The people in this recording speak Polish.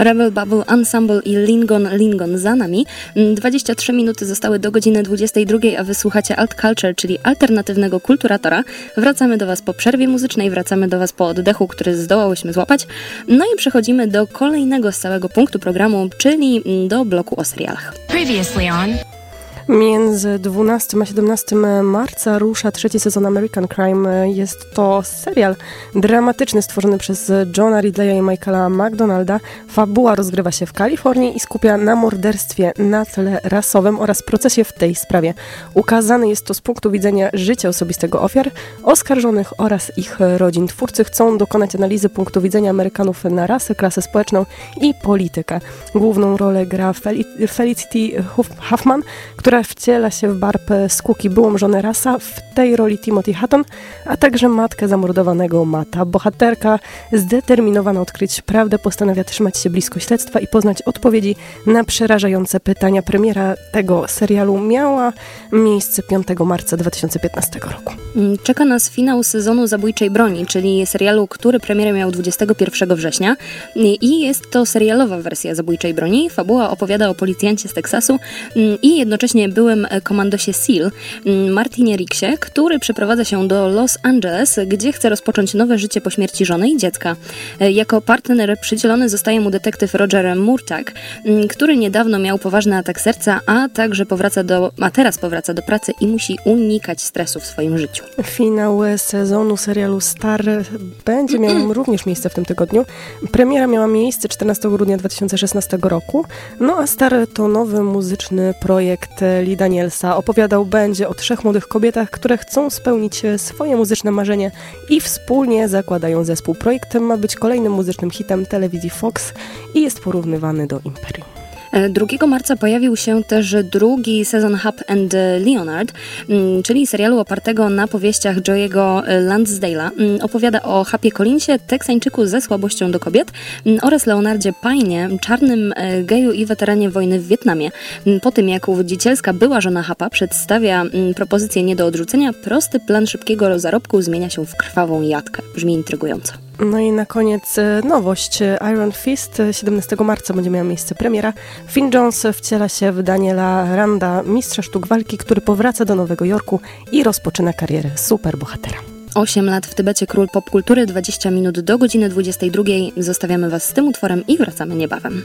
Rebel Bubble Ensemble i Lingon Lingon za nami. 23 minuty zostały do godziny 22, a wysłuchacie Alt Culture, czyli alternatywnego kulturatora. Wracamy do Was po przerwie muzycznej, wracamy do Was po oddechu, który zdołałyśmy złapać. No i przechodzimy do kolejnego z całego punktu programu, czyli do bloku o serialach. Previously on Między 12 a 17 marca rusza trzeci sezon American Crime. Jest to serial dramatyczny stworzony przez Johna Ridleya i Michaela McDonalda. Fabuła rozgrywa się w Kalifornii i skupia na morderstwie na tle rasowym oraz procesie w tej sprawie. Ukazany jest to z punktu widzenia życia osobistego ofiar, oskarżonych oraz ich rodzin. Twórcy chcą dokonać analizy punktu widzenia Amerykanów na rasę, klasę społeczną i politykę. Główną rolę gra Felicity Huffman, która wciela się w barbę Skuki, byłą żonę Rasa, w tej roli Timothy Hutton, a także matkę zamordowanego Mata. Bohaterka zdeterminowana odkryć prawdę postanawia trzymać się blisko śledztwa i poznać odpowiedzi na przerażające pytania. Premiera tego serialu miała miejsce 5 marca 2015 roku. Mm, czeka nas finał sezonu Zabójczej Broni, czyli serialu, który premierę miał 21 września i jest to serialowa wersja Zabójczej Broni. Fabuła opowiada o policjancie z Teksasu mm, i jednocześnie byłym komandosie SEAL mm, Martinie Rixie, który przeprowadza się do Los Angeles, gdzie chce rozpocząć nowe życie po śmierci żony i dziecka. E, jako partner przydzielony zostaje mu detektyw Roger Murtak, mm, który niedawno miał poważny atak serca, a także powraca do, a teraz powraca do pracy i musi unikać stresu w swoim życiu. Finał sezonu serialu Star będzie miał również miejsce w tym tygodniu. Premiera miała miejsce 14 grudnia 2016 roku, no a Star to nowy muzyczny projekt Lee Danielsa. Opowiadał będzie o trzech młodych kobietach, które chcą spełnić swoje muzyczne marzenie i wspólnie zakładają zespół. Projekt ma być kolejnym muzycznym hitem telewizji Fox i jest porównywany do Imperium. 2 e, marca pojawił się też drugi sezon Hub and Leonard, mm, czyli serialu opartego na powieściach Joey'ego Lansdale'a. Mm, opowiada o Hapie Collinsie, teksańczyku ze słabością do kobiet mm, oraz Leonardzie Payne, czarnym e, geju i weteranie wojny w Wietnamie. Po tym, jak uwodzicielska była żona Hapa przedstawia propozycję nie do odrzucenia, prosty plan szybkiego zarobku zmienia się w krwawą jatkę. Brzmi intrygująco. No i na koniec e, nowość. Iron Fist 17 marca będzie miała miejsce premiera. Finn Jones wciela się w Daniela Randa, mistrza sztuk walki, który powraca do Nowego Jorku i rozpoczyna karierę superbohatera. 8 lat w Tybecie Król Popkultury, 20 minut do godziny 22. Zostawiamy Was z tym utworem i wracamy niebawem.